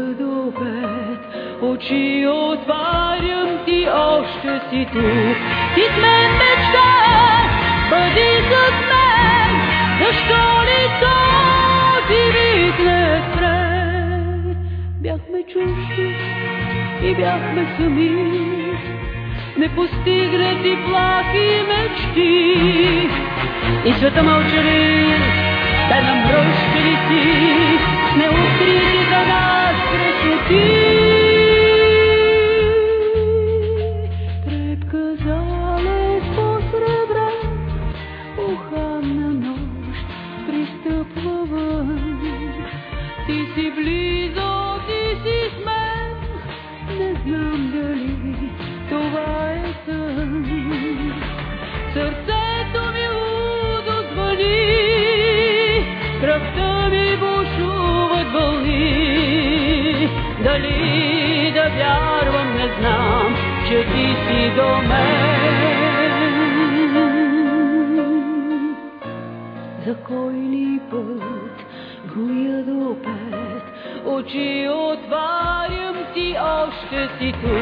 любят. Очи отварям ти, още си тук. Ти с мен мечтаеш, бъди с мен. Защо лицо ти викне спре? Бяхме чужди и бяхме сами. не Непостигнати плахи мечти. И света мълчали, те намръщали си, неукрити канали. acredito. ceci tout.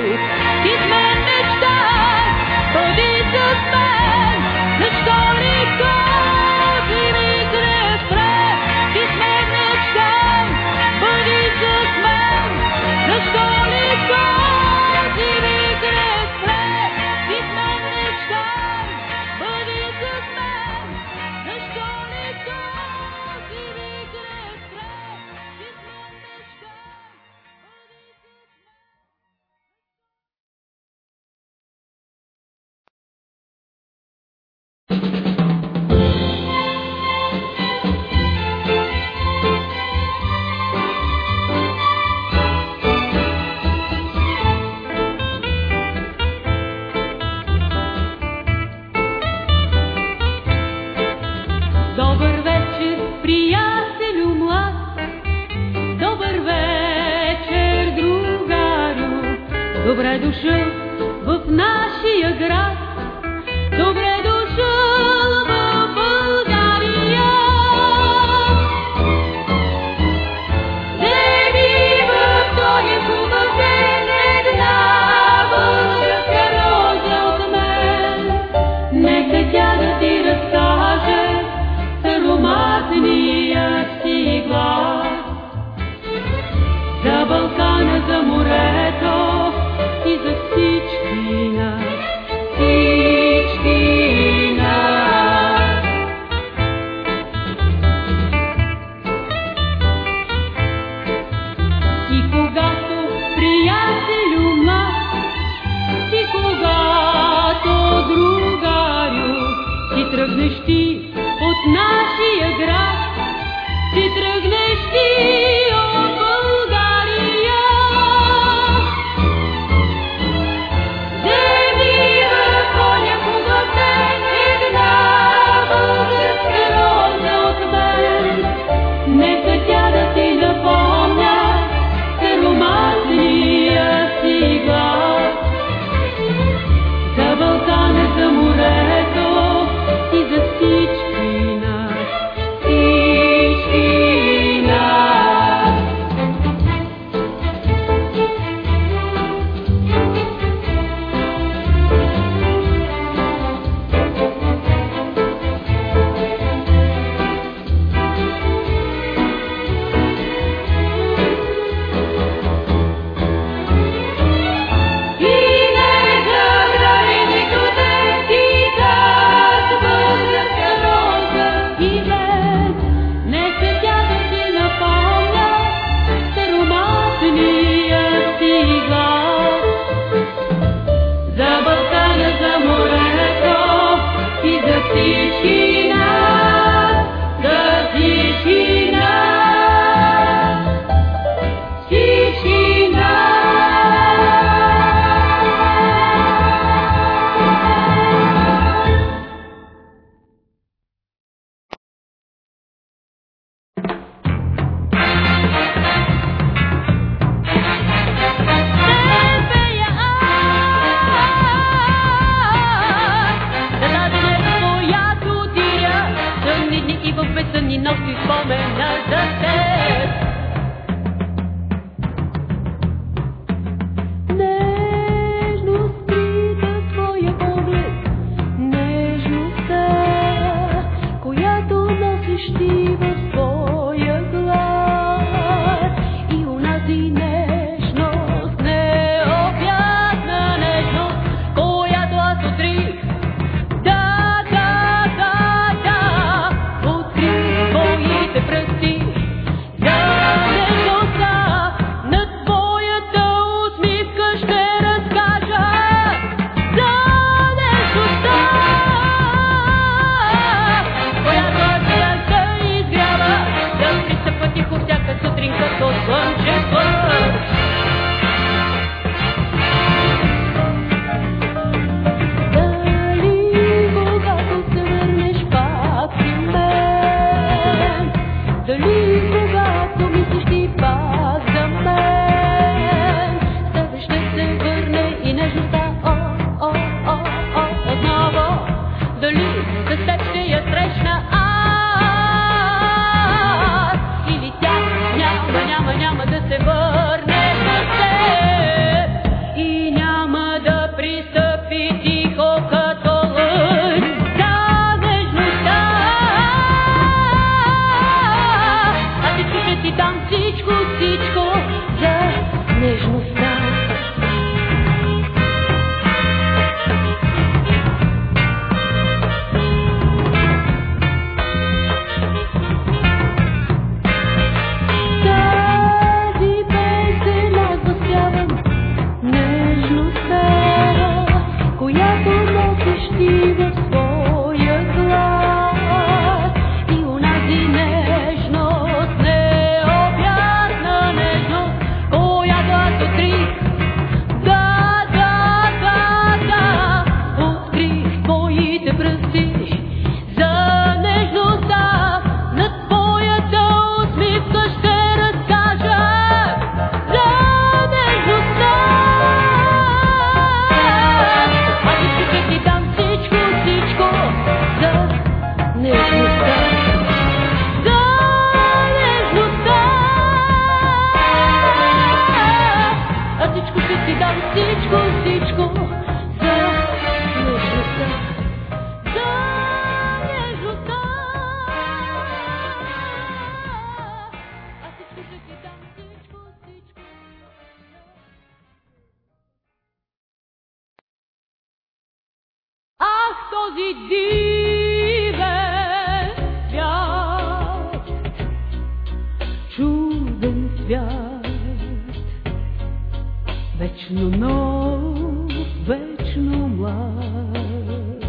вечно нов, вечно млад.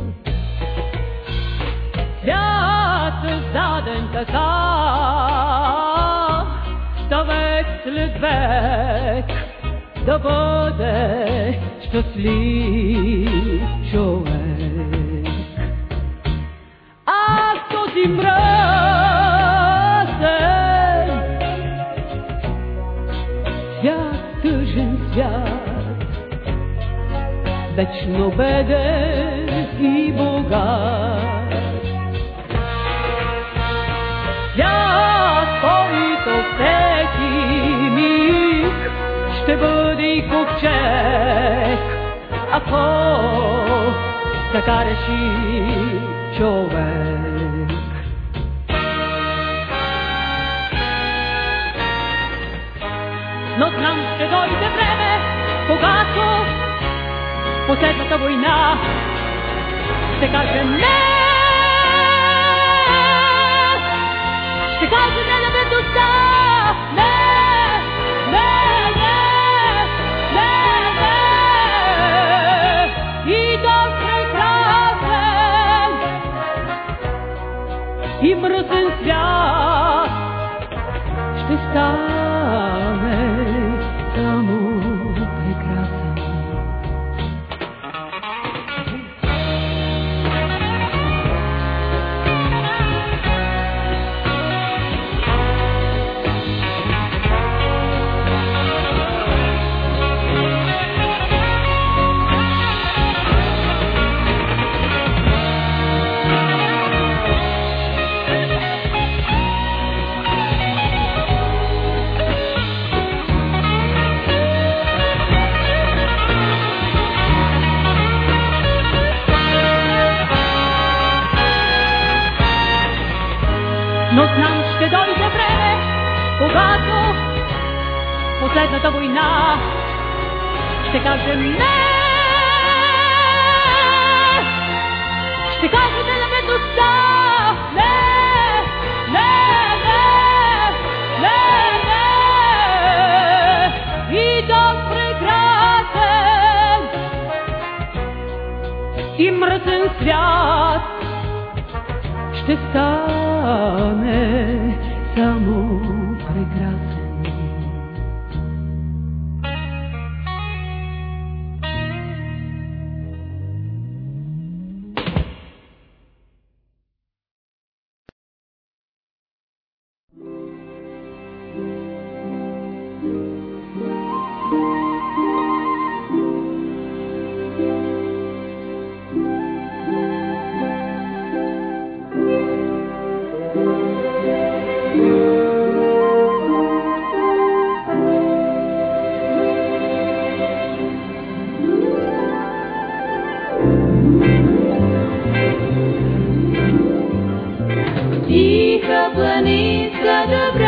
Святът даден така, да век след век да бъде щастлив. но беден и богат. Тя своите всеки ми ще бъде купче, ако така реши човек. Но знам, ще дойде време, когато последната война ще каже не. Ще кажем не на бедността. Не, не, не, не, не. И до край празен и мръсен свят. the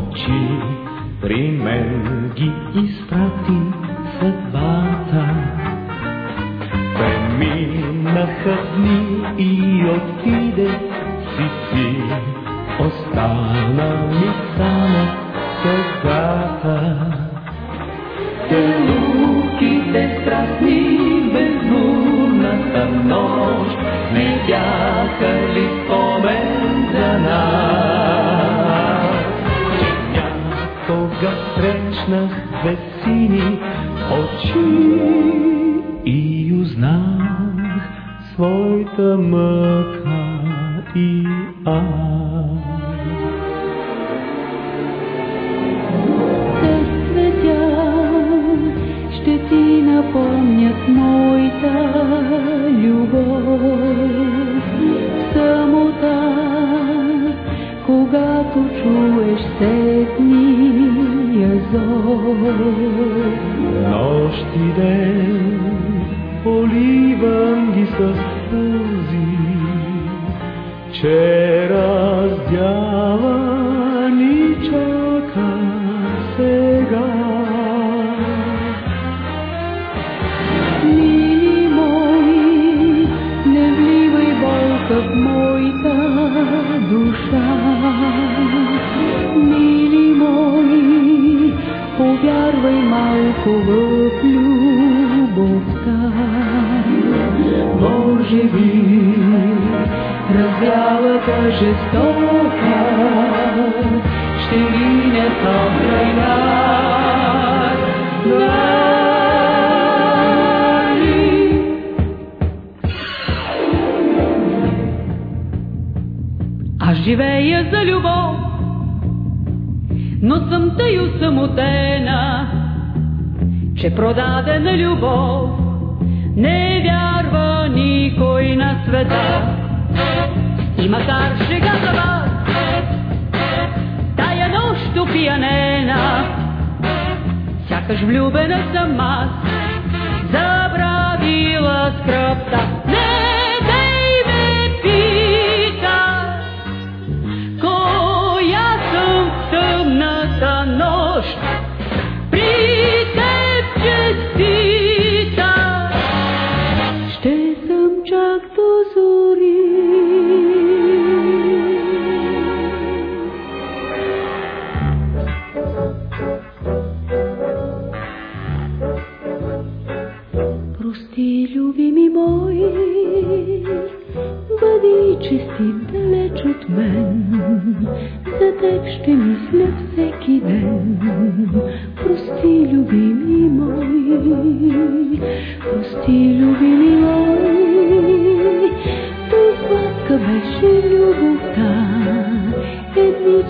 очи, при мен ги изпрати. живи, раздялата жестока ще мине покрай нас. Нали? Аз живея за любов, но съм тъй самотена, че продадена любов не е вярва никой на света. И макар шега за вас, тая нощ опиянена, сякаш влюбена съм аз, забравила скръпта.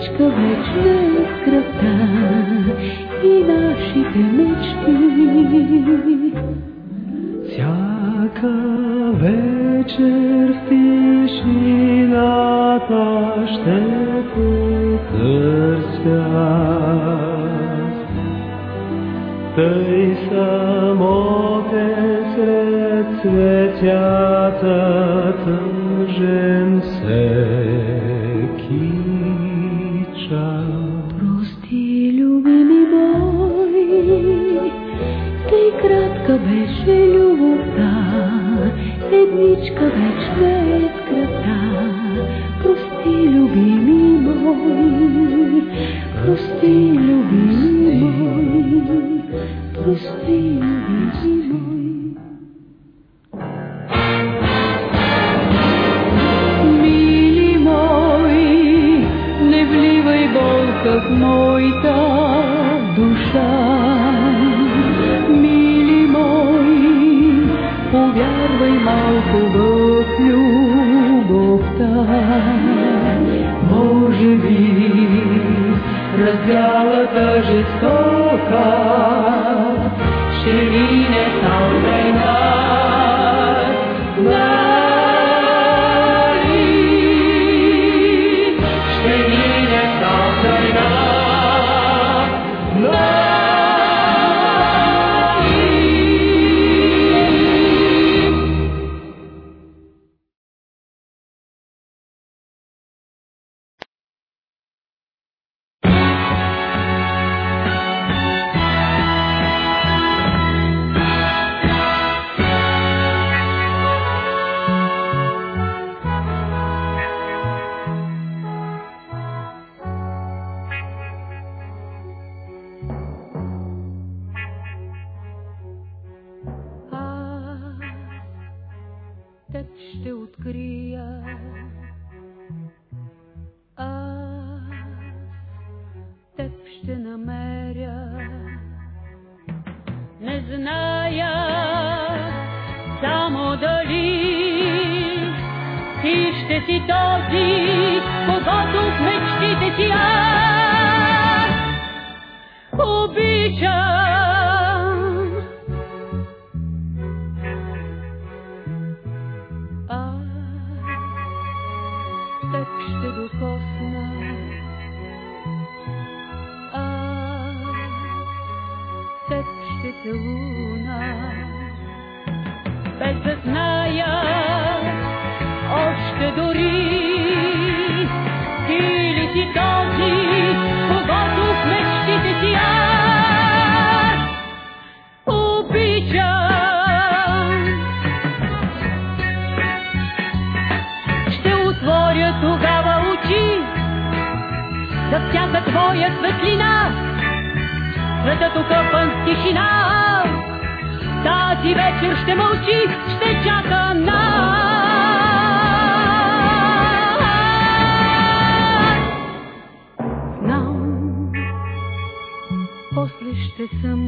крачка вечна е кръвта и нашите мечти. Всяка вечер в тишината ще те. Тъй самотен сред цветята отворя тогава очи, да всяка твоя светлина, светът окъпан с тишина. Тази вечер ще мълчи, ще чака на. Знам, после ще съм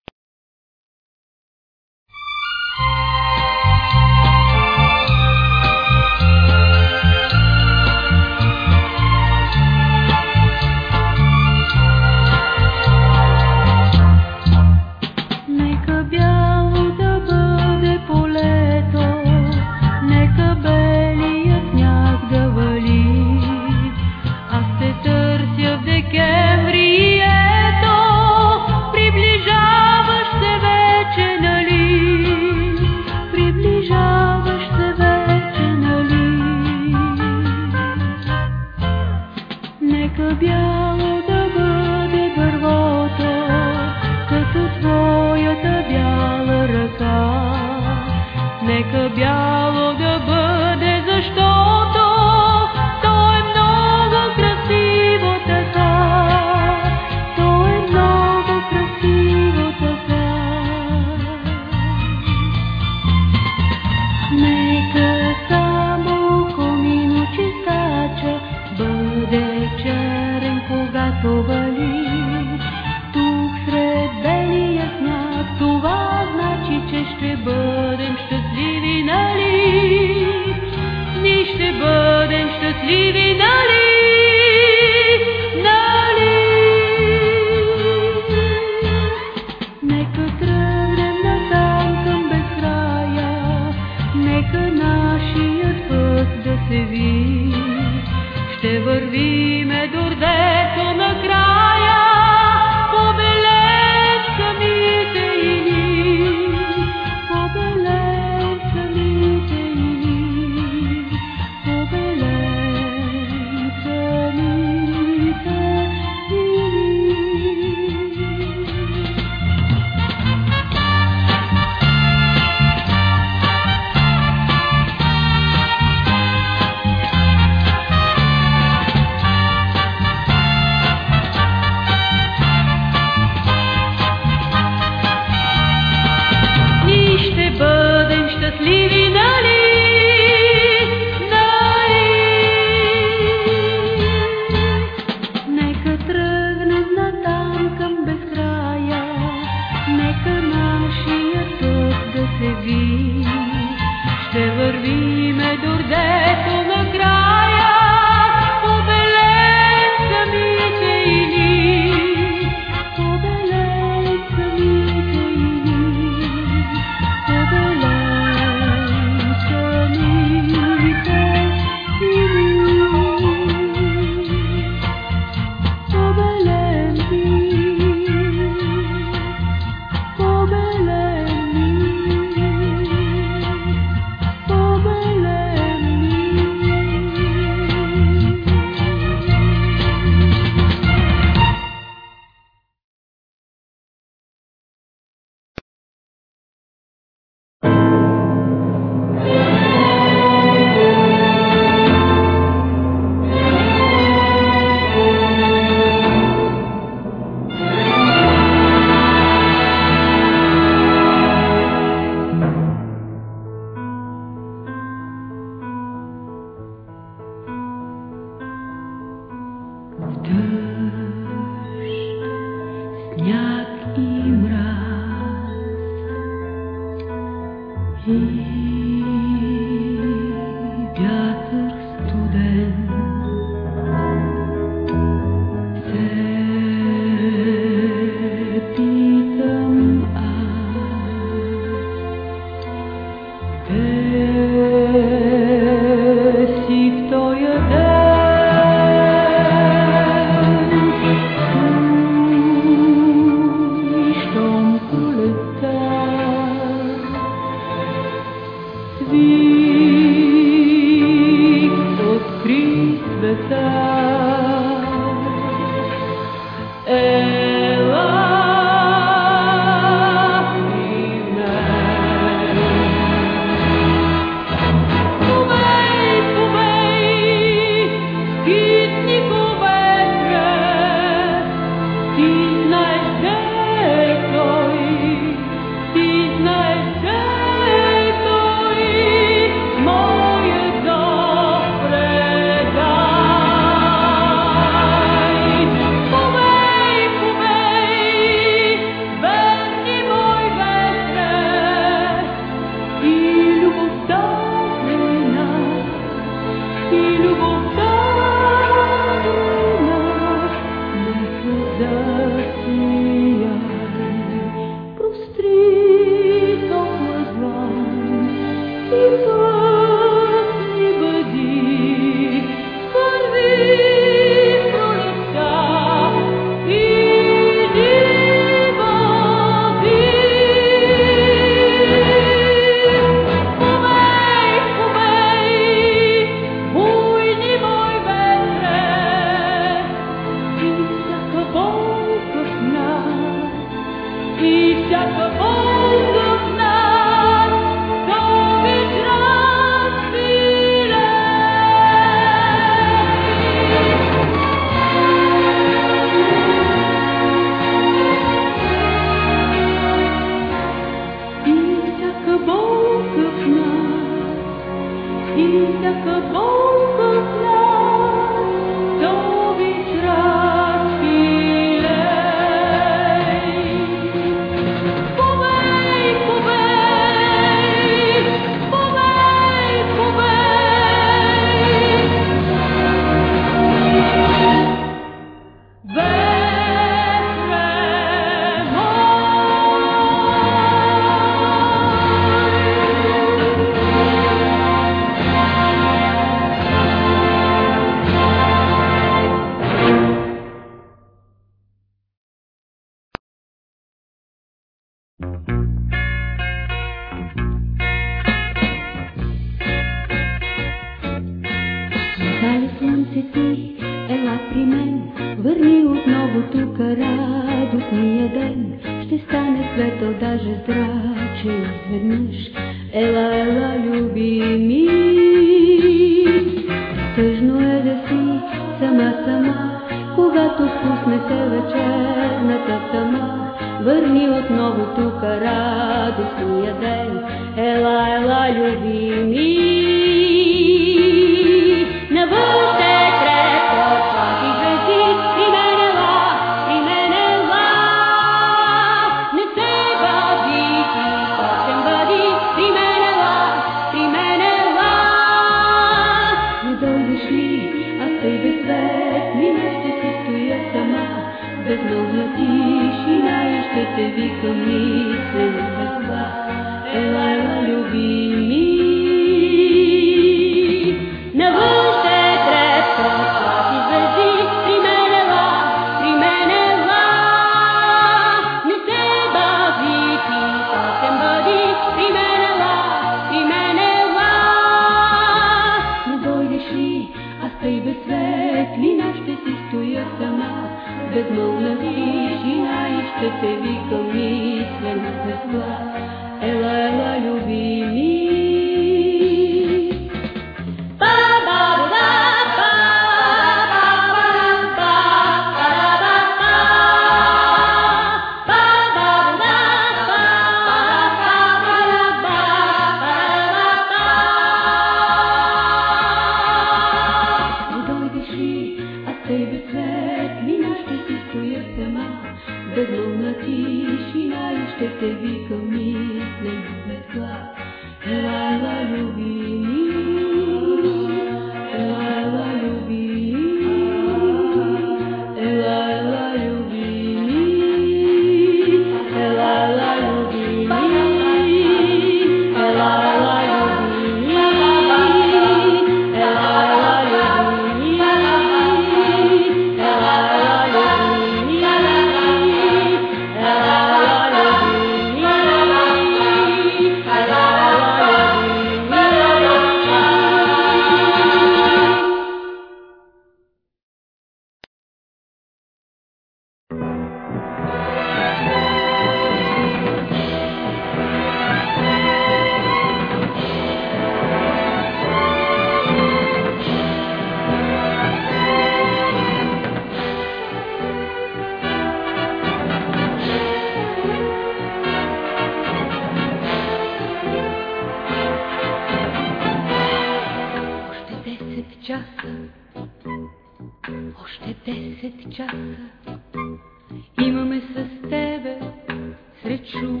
тречу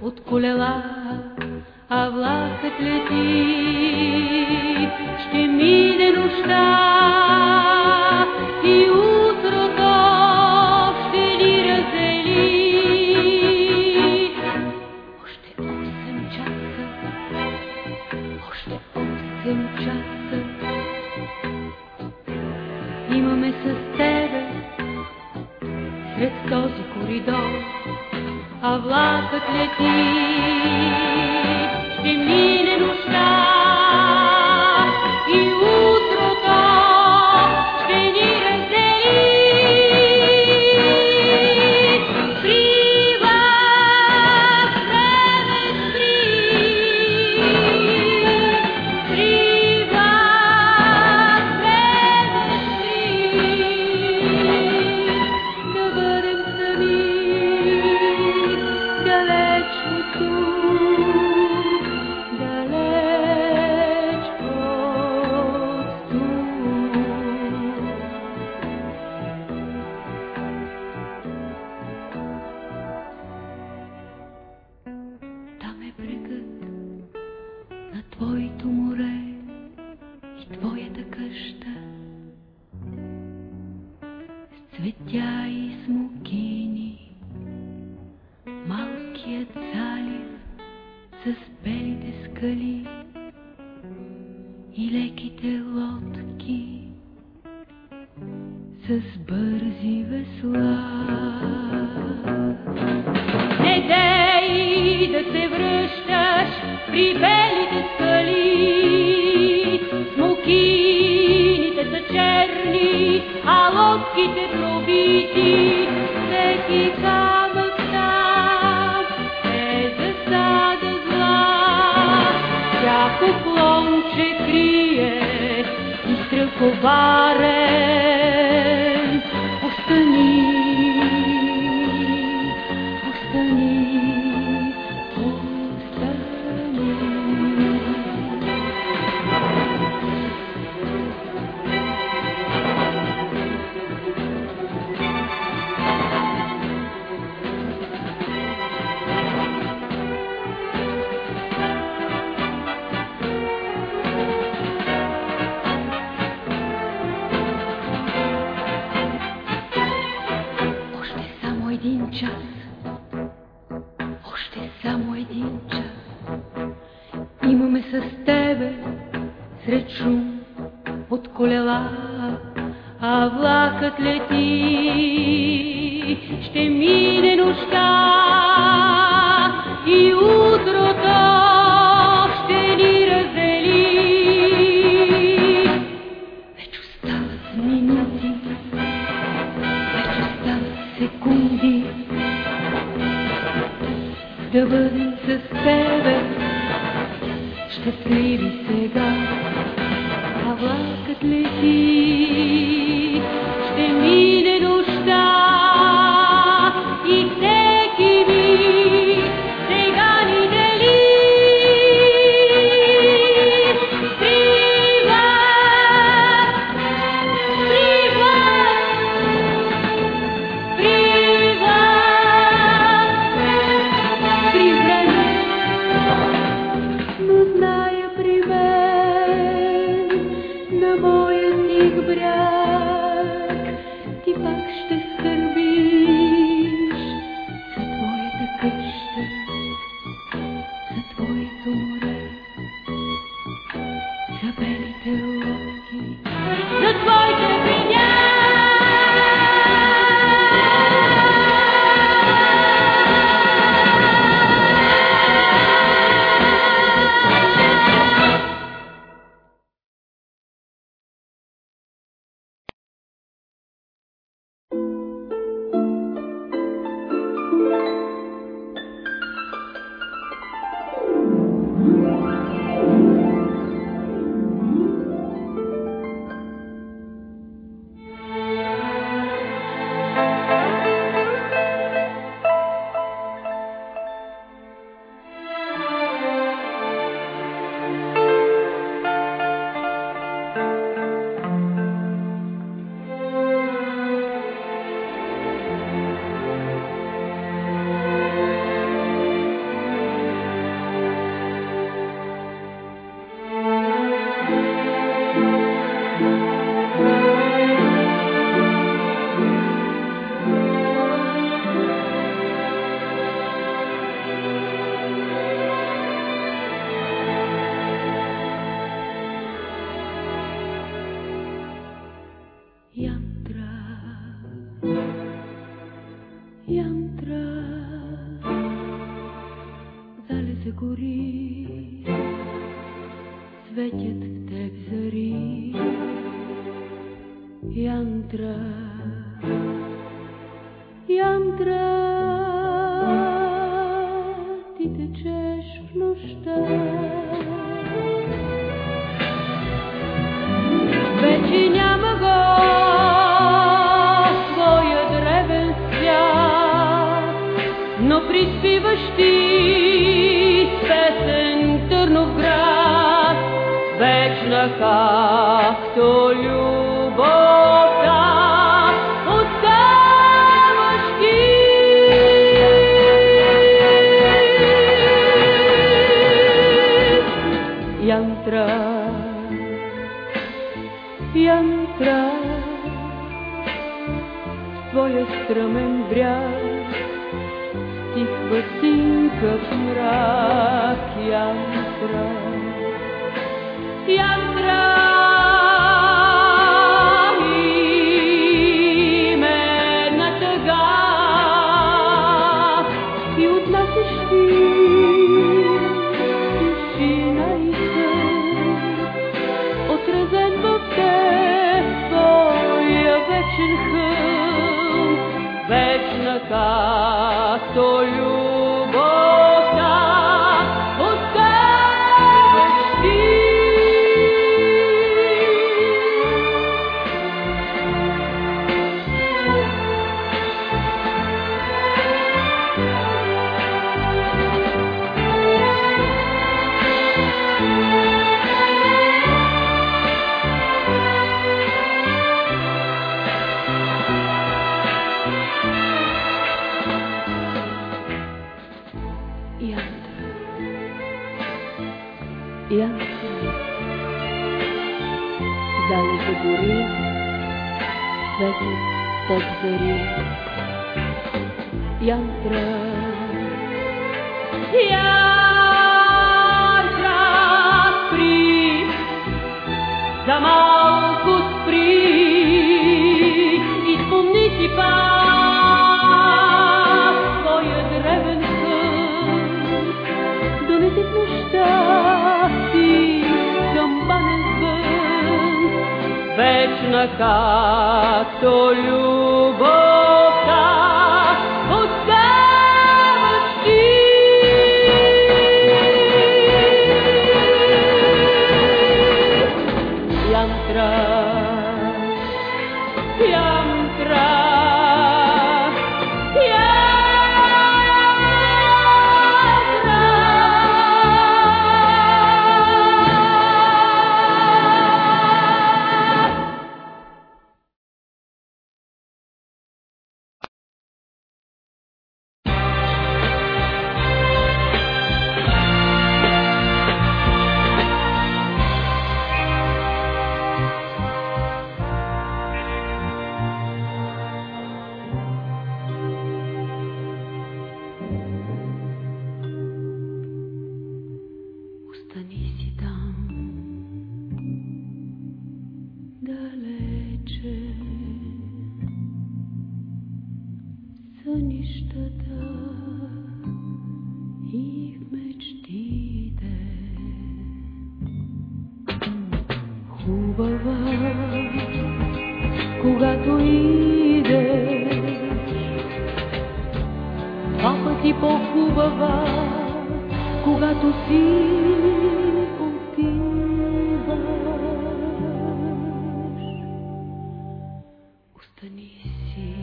под колела, а влакът лети. Ще мине нощта и утре let. и леките лодки с бързи весла. Не дей да се връщаш при белите скали, смокините са черни, а лодките пробити. preoccupare секунди. Да бъдем с тебе. Щастливи сега, а влакът лети. Твоя стръмен бряг, стихва синка в мрак, янтра, янтра. Вечна като любовта. Остани си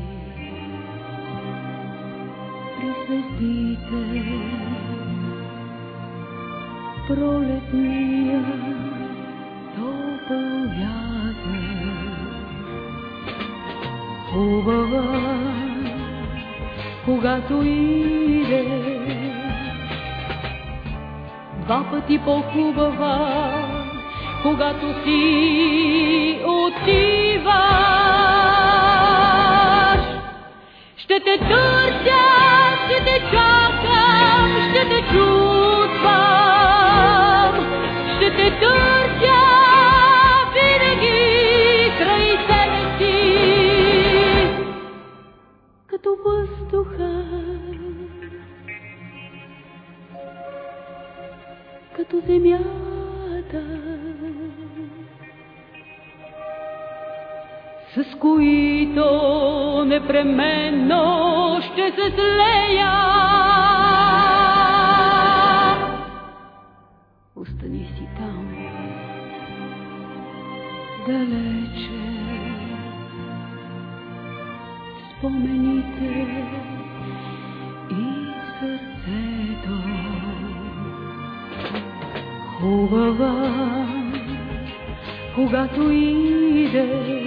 при звездите, пролетния топъл вятър. Хубава, когато идеш, два пъти по-хубава, когато си отиваш. Ще те търся, ще те чакам, ще те чувствам, ще те търся винаги край себе си, като въздуха. като земята, които непременно ще се слея. Остани си там, далече, спомените и сърцето. Хубава, когато идеш,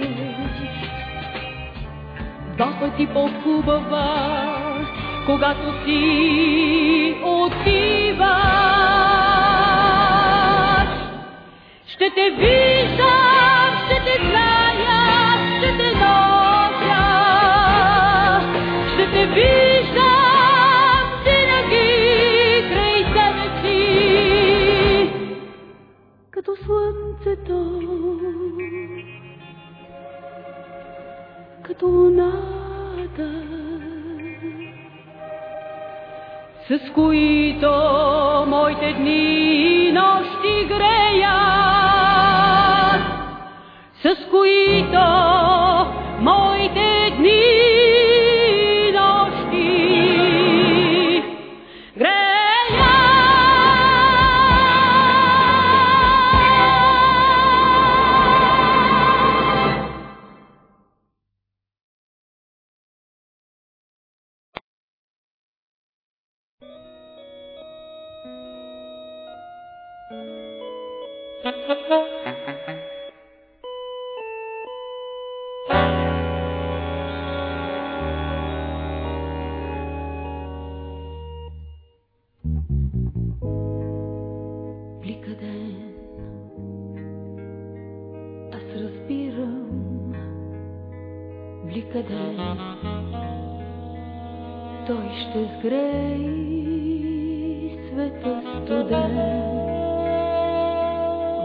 два пъти по-хубава, когато си отиваш. Ще те виждам, които моите дни и нощи греят, с които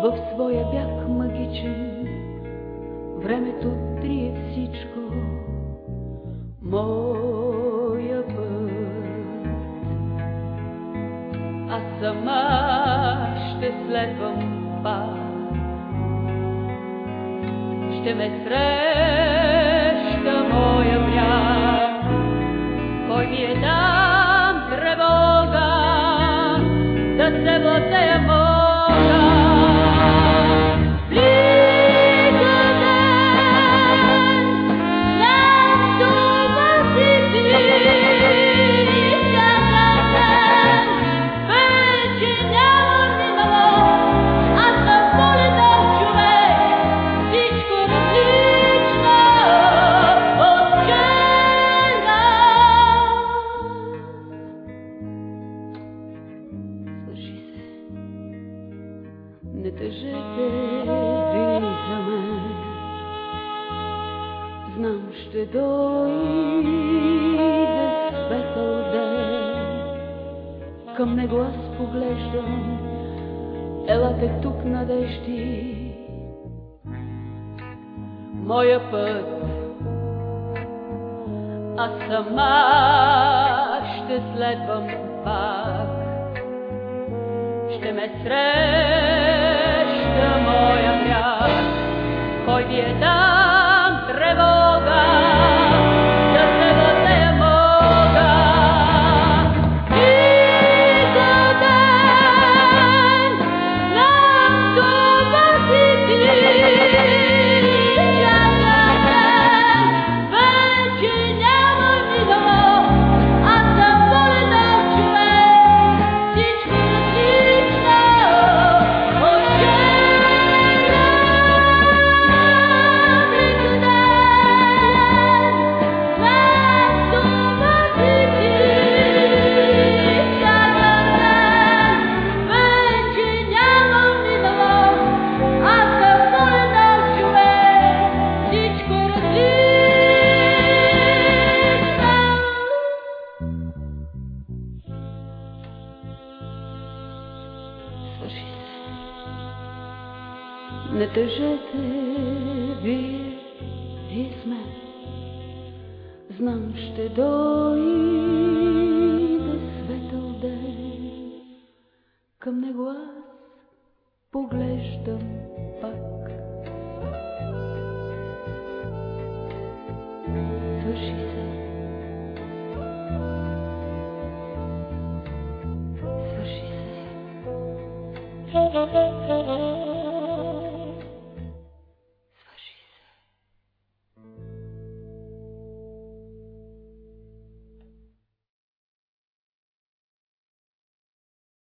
в своя бяг магичен, времето трие всичко, моя път. Аз сама ще следвам пак, ще ме среща моя бряг, кой ми е дам тревога, да се владея надежди. Моя път аз сама ще следвам пак ще ме среща моя бряг, кой ви е дам